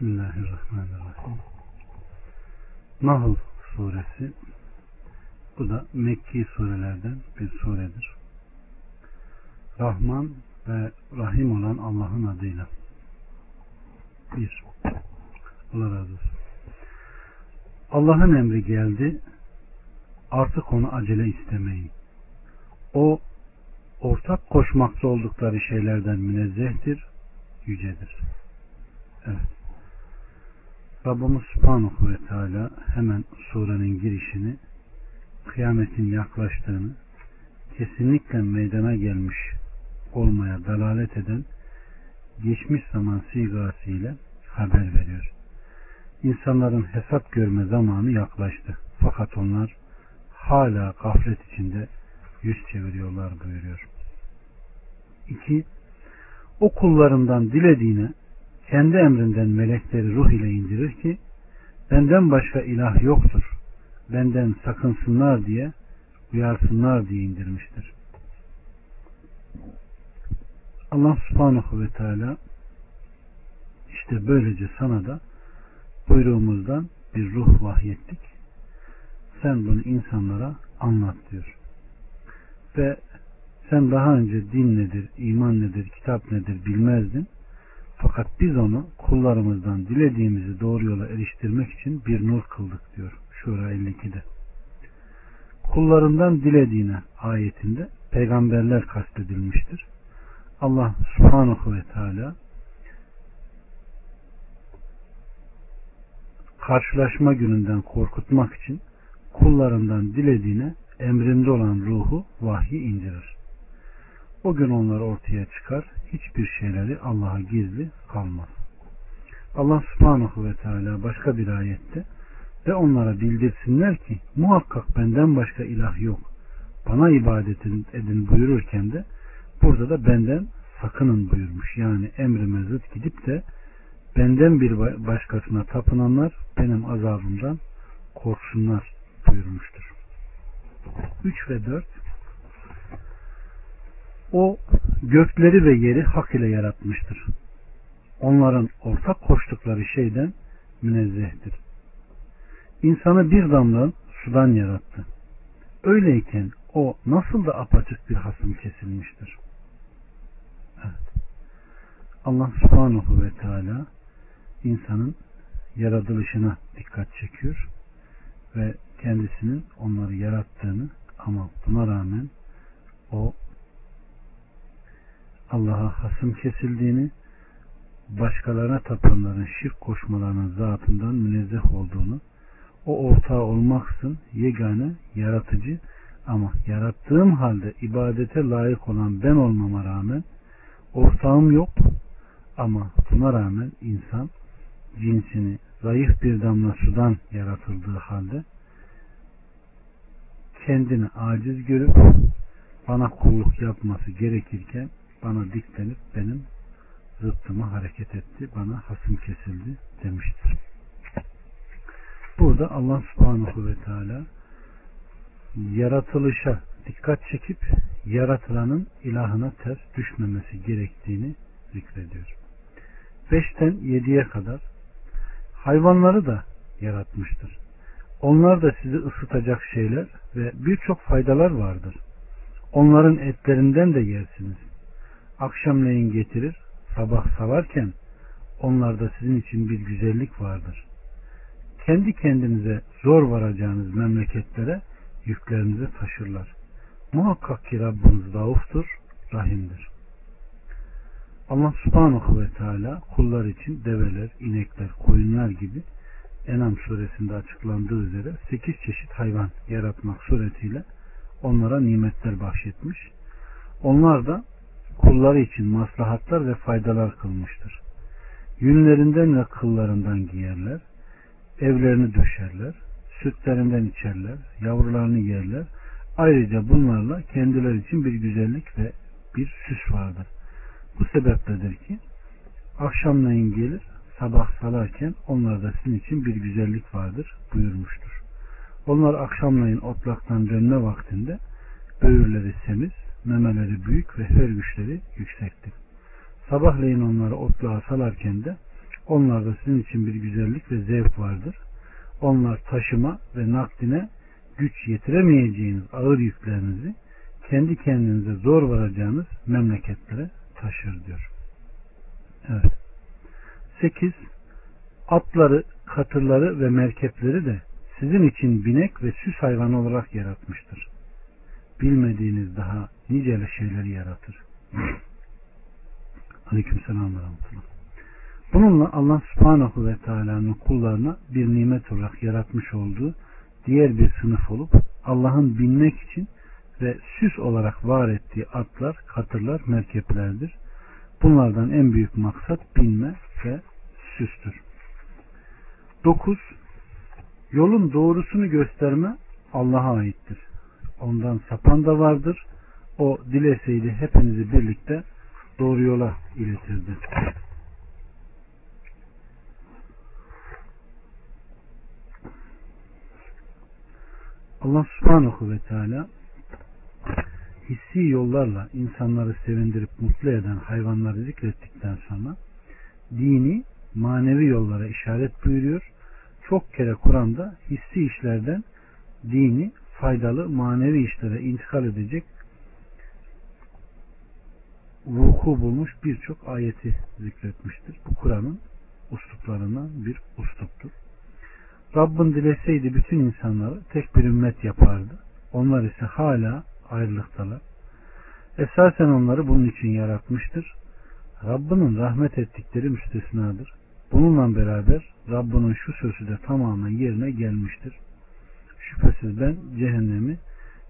Bismillahirrahmanirrahim. Nahl suresi bu da Mekki surelerden bir suredir. Rahman ve Rahim olan Allah'ın adıyla. Bir. Allah razı olsun. Allah'ın emri geldi. Artık onu acele istemeyin. O ortak koşmakta oldukları şeylerden münezzehtir, yücedir. Evet. Rabbimiz Subhanahu ve Teala hemen surenin girişini kıyametin yaklaştığını kesinlikle meydana gelmiş olmaya dalalet eden geçmiş zaman sigasıyla haber veriyor. İnsanların hesap görme zamanı yaklaştı. Fakat onlar hala gaflet içinde yüz çeviriyorlar buyuruyor. 2. O kullarından dilediğine kendi emrinden melekleri ruh ile indirir ki benden başka ilah yoktur. Benden sakınsınlar diye uyarsınlar diye indirmiştir. Allah subhanahu ve teala işte böylece sana da buyruğumuzdan bir ruh vahyettik. Sen bunu insanlara anlat diyor. Ve sen daha önce din nedir, iman nedir, kitap nedir bilmezdin. Fakat biz onu kullarımızdan dilediğimizi doğru yola eriştirmek için bir nur kıldık diyor. Şura 52'de. Kullarından dilediğine ayetinde peygamberler kastedilmiştir. Allah subhanahu ve teala karşılaşma gününden korkutmak için kullarından dilediğine emrinde olan ruhu vahyi indirir. O gün onlar ortaya çıkar. Hiçbir şeyleri Allah'a gizli kalmaz. Allah subhanahu ve teala başka bir ayette ve onlara bildirsinler ki muhakkak benden başka ilah yok. Bana ibadet edin buyururken de burada da benden sakının buyurmuş. Yani emrime zıt gidip de benden bir başkasına tapınanlar benim azabımdan korksunlar buyurmuştur. 3 ve 4 O gökleri ve yeri hak ile yaratmıştır. Onların ortak koştukları şeyden münezzehtir. İnsanı bir damla sudan yarattı. Öyleyken o nasıl da apaçık bir hasım kesilmiştir. Evet. Allah subhanahu ve teala insanın yaratılışına dikkat çekiyor ve kendisinin onları yarattığını ama buna rağmen o Allah'a hasım kesildiğini başkalarına tapanların şirk koşmalarının zatından münezzeh olduğunu o ortağı olmaksın yegane yaratıcı ama yarattığım halde ibadete layık olan ben olmama rağmen ortağım yok ama buna rağmen insan cinsini zayıf bir damla sudan yaratıldığı halde kendini aciz görüp bana kulluk yapması gerekirken bana diklenip benim zıttıma hareket etti, bana hasım kesildi demiştir. Burada Allah subhanahu ve teala yaratılışa dikkat çekip yaratılanın ilahına ters düşmemesi gerektiğini zikrediyor. 5'ten 7'ye kadar hayvanları da yaratmıştır. Onlar da sizi ısıtacak şeyler ve birçok faydalar vardır. Onların etlerinden de yersiniz. Akşamleyin getirir, sabah savarken onlarda sizin için bir güzellik vardır. Kendi kendinize zor varacağınız memleketlere yüklerinizi taşırlar. Muhakkak ki Rabbiniz rauftur, rahimdir. Allah subhanahu ve teala kullar için develer, inekler, koyunlar gibi Enam suresinde açıklandığı üzere 8 çeşit hayvan yaratmak suretiyle onlara nimetler bahşetmiş. Onlar da kulları için maslahatlar ve faydalar kılmıştır. Yünlerinden ve kıllarından giyerler, evlerini döşerler, sütlerinden içerler, yavrularını yerler. Ayrıca bunlarla kendileri için bir güzellik ve bir süs vardır. Bu sebepledir ki akşamleyin gelir, sabah salarken onlarda sizin için bir güzellik vardır buyurmuştur. Onlar akşamleyin otlaktan dönme vaktinde böğürleri semiz, memeleri büyük ve her güçleri yüksektir. Sabahleyin onları otluğa salarken de Onlarda sizin için bir güzellik ve zevk vardır. Onlar taşıma ve nakline güç yetiremeyeceğiniz ağır yüklerinizi kendi kendinize zor varacağınız memleketlere taşır diyor. Evet. 8. Atları, katırları ve merkepleri de sizin için binek ve süs hayvanı olarak yaratmıştır. Bilmediğiniz daha niceli şeyleri yaratır. Aleyküm selam ve Bununla Allah subhanahu ve teala'nın kullarına bir nimet olarak yaratmış olduğu diğer bir sınıf olup Allah'ın binmek için ve süs olarak var ettiği atlar, katırlar, merkeplerdir. Bunlardan en büyük maksat binme ve süstür. 9. Yolun doğrusunu gösterme Allah'a aittir. Ondan sapan da vardır. O dileseydi hepinizi birlikte doğru yola iletirdi. Allah subhanahu ve teala hissi yollarla insanları sevindirip mutlu eden hayvanları zikrettikten sonra dini manevi yollara işaret buyuruyor. Çok kere Kur'an'da hissi işlerden dini faydalı manevi işlere intikal edecek vuku bulmuş birçok ayeti zikretmiştir. Bu Kur'an'ın usluplarından bir usluptur. Rabbin dileseydi bütün insanları tek bir ümmet yapardı. Onlar ise hala ayrılıktalar. Esasen onları bunun için yaratmıştır. Rabbinin rahmet ettikleri müstesnadır. Bununla beraber Rabbinin şu sözü de tamamen yerine gelmiştir. Şüphesiz ben cehennemi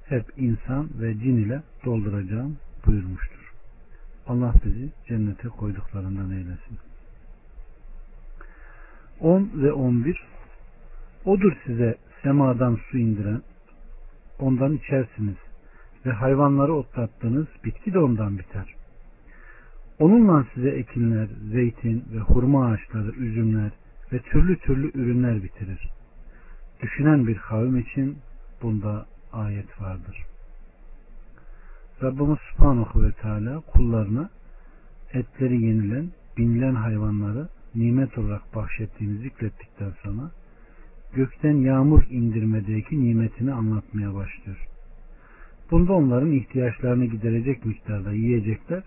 hep insan ve cin ile dolduracağım buyurmuştur. Allah bizi cennete koyduklarından eylesin. 10 ve 11 Odur size semadan su indiren, ondan içersiniz ve hayvanları otlattığınız bitki de ondan biter. Onunla size ekinler, zeytin ve hurma ağaçları, üzümler ve türlü türlü ürünler bitirir. Düşünen bir kavim için bunda ayet vardır. Rabbimiz Subhanahu ve Teala kullarına etleri yenilen, binilen hayvanları nimet olarak bahşettiğini zikrettikten sonra gökten yağmur indirmedeki nimetini anlatmaya başlıyor. Bunda onların ihtiyaçlarını giderecek miktarda yiyecekler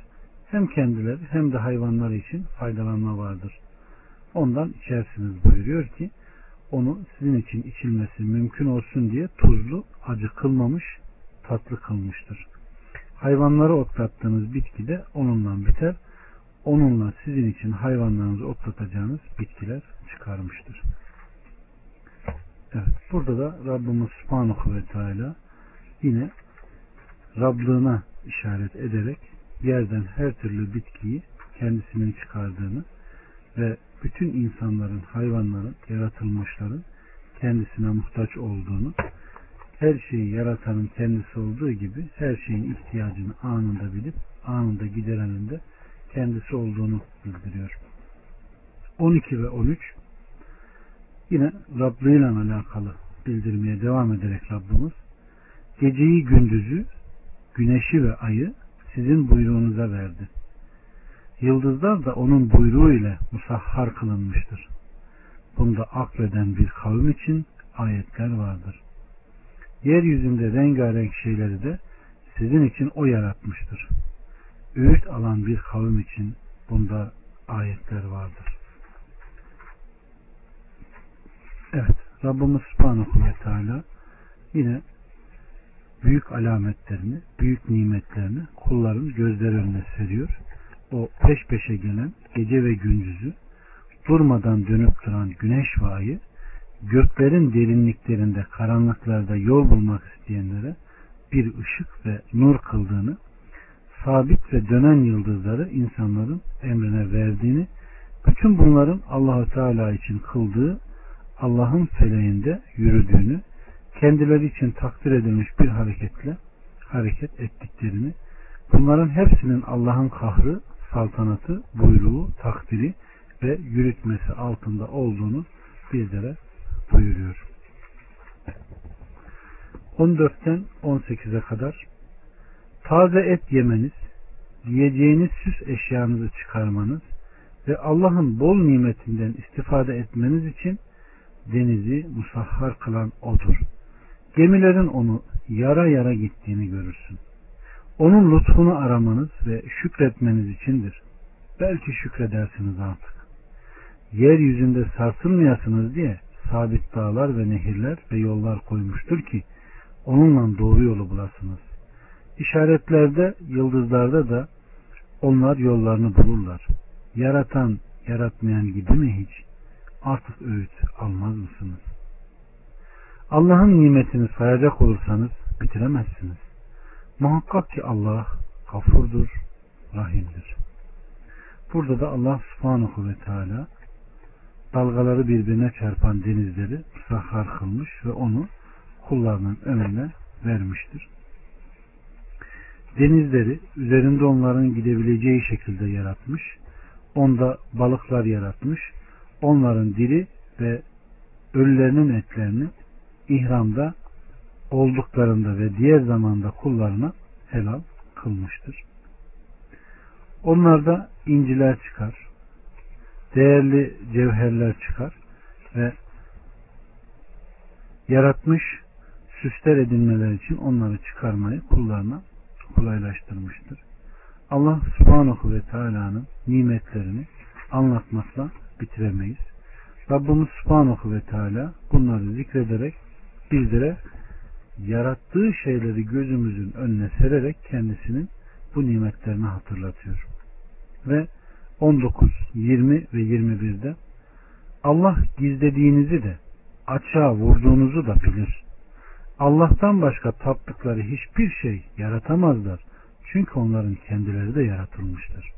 hem kendileri hem de hayvanlar için faydalanma vardır. Ondan içersiniz buyuruyor ki onu sizin için içilmesi mümkün olsun diye tuzlu, acı kılmamış, tatlı kılmıştır. Hayvanları otlattığınız bitki de onunla biter. Onunla sizin için hayvanlarınızı otlatacağınız bitkiler çıkarmıştır. Evet, burada da Rabbimiz Subhanahu ve Teala yine Rablığına işaret ederek yerden her türlü bitkiyi kendisinin çıkardığını ve bütün insanların, hayvanların, yaratılmışların kendisine muhtaç olduğunu, her şeyi yaratanın kendisi olduğu gibi her şeyin ihtiyacını anında bilip anında giderenin de kendisi olduğunu bildiriyor. 12 ve 13 yine Rabb'iyle alakalı bildirmeye devam ederek Rabbimiz geceyi gündüzü güneşi ve ayı sizin buyruğunuza verdi. Yıldızlar da onun buyruğu ile musahhar kılınmıştır. Bunda akleden bir kavim için ayetler vardır. Yeryüzünde rengarenk şeyleri de sizin için o yaratmıştır. Öğüt alan bir kavim için bunda ayetler vardır. Evet, Rabbimiz Subhanahu ve Teala yine büyük alametlerini, büyük nimetlerini kulların gözler önüne seriyor. O peş peşe gelen gece ve gündüzü durmadan dönüp duran güneş ve ayı göklerin derinliklerinde karanlıklarda yol bulmak isteyenlere bir ışık ve nur kıldığını sabit ve dönen yıldızları insanların emrine verdiğini bütün bunların Allahu Teala için kıldığı Allah'ın feleğinde yürüdüğünü kendileri için takdir edilmiş bir hareketle hareket ettiklerini, bunların hepsinin Allah'ın kahrı, saltanatı, buyruğu, takdiri ve yürütmesi altında olduğunu bizlere buyuruyor. 14'ten 18'e kadar taze et yemeniz, yiyeceğiniz süs eşyanızı çıkarmanız ve Allah'ın bol nimetinden istifade etmeniz için denizi musahhar kılan odur. Gemilerin onu yara yara gittiğini görürsün. Onun lütfunu aramanız ve şükretmeniz içindir. Belki şükredersiniz artık. Yeryüzünde sarsılmayasınız diye sabit dağlar ve nehirler ve yollar koymuştur ki onunla doğru yolu bulasınız. İşaretlerde, yıldızlarda da onlar yollarını bulurlar. Yaratan, yaratmayan gibi mi hiç? Artık öğüt almaz mısınız? Allah'ın nimetini sayacak olursanız bitiremezsiniz. Muhakkak ki Allah gafurdur, rahimdir. Burada da Allah subhanahu ve teala dalgaları birbirine çarpan denizleri sahar kılmış ve onu kullarının önüne vermiştir. Denizleri üzerinde onların gidebileceği şekilde yaratmış. Onda balıklar yaratmış. Onların dili ve ölülerinin etlerini ihramda olduklarında ve diğer zamanda kullarına helal kılmıştır. Onlarda inciler çıkar, değerli cevherler çıkar ve yaratmış süsler edinmeler için onları çıkarmayı kullarına kolaylaştırmıştır. Allah subhanahu ve teala'nın nimetlerini anlatmakla bitiremeyiz. Rabbimiz subhanahu ve teala bunları zikrederek bizlere yarattığı şeyleri gözümüzün önüne sererek kendisinin bu nimetlerini hatırlatıyor. Ve 19, 20 ve 21'de Allah gizlediğinizi de açığa vurduğunuzu da bilir. Allah'tan başka taptıkları hiçbir şey yaratamazlar. Çünkü onların kendileri de yaratılmıştır.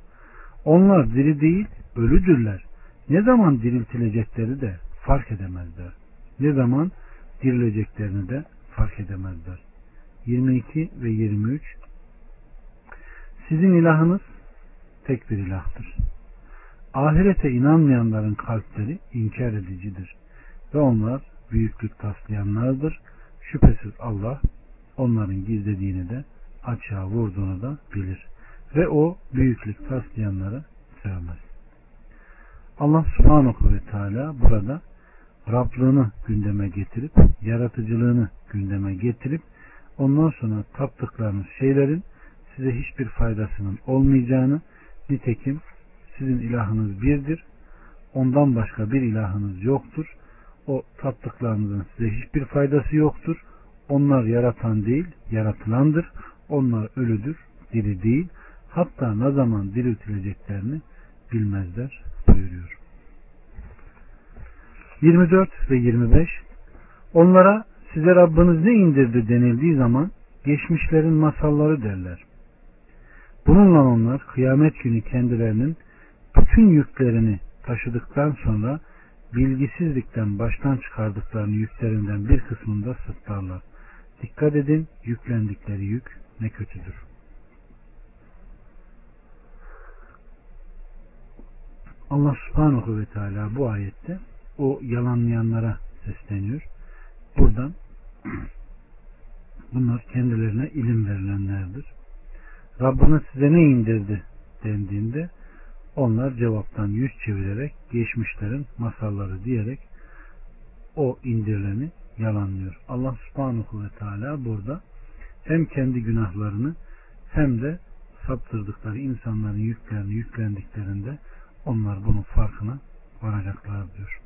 Onlar diri değil, ölüdürler. Ne zaman diriltilecekleri de fark edemezler. Ne zaman dirileceklerini de fark edemezler. 22 ve 23 Sizin ilahınız tek bir ilahtır. Ahirete inanmayanların kalpleri inkar edicidir. Ve onlar büyüklük taslayanlardır. Şüphesiz Allah onların gizlediğini de açığa vurduğunu da bilir. Ve o büyüklük taslayanları sevmez. Allah subhanahu ve teala burada Rablığını gündeme getirip, yaratıcılığını gündeme getirip, ondan sonra taptıklarınız şeylerin size hiçbir faydasının olmayacağını, nitekim sizin ilahınız birdir, ondan başka bir ilahınız yoktur, o taptıklarınızın size hiçbir faydası yoktur, onlar yaratan değil, yaratılandır, onlar ölüdür, diri değil, hatta ne zaman diriltileceklerini bilmezler buyuruyor. 24 ve 25 Onlara size Rabbiniz ne indirdi denildiği zaman geçmişlerin masalları derler. Bununla onlar kıyamet günü kendilerinin bütün yüklerini taşıdıktan sonra bilgisizlikten baştan çıkardıklarını yüklerinden bir kısmında sırtlarlar. Dikkat edin yüklendikleri yük ne kötüdür. Allah subhanahu ve teala bu ayette o yalanlayanlara sesleniyor. Buradan bunlar kendilerine ilim verilenlerdir. Rabbiniz size ne indirdi dendiğinde onlar cevaptan yüz çevirerek geçmişlerin masalları diyerek o indirileni yalanlıyor. Allah subhanahu ve teala burada hem kendi günahlarını hem de saptırdıkları insanların yüklerini yüklendiklerinde onlar bunun farkına varacaklar diyor.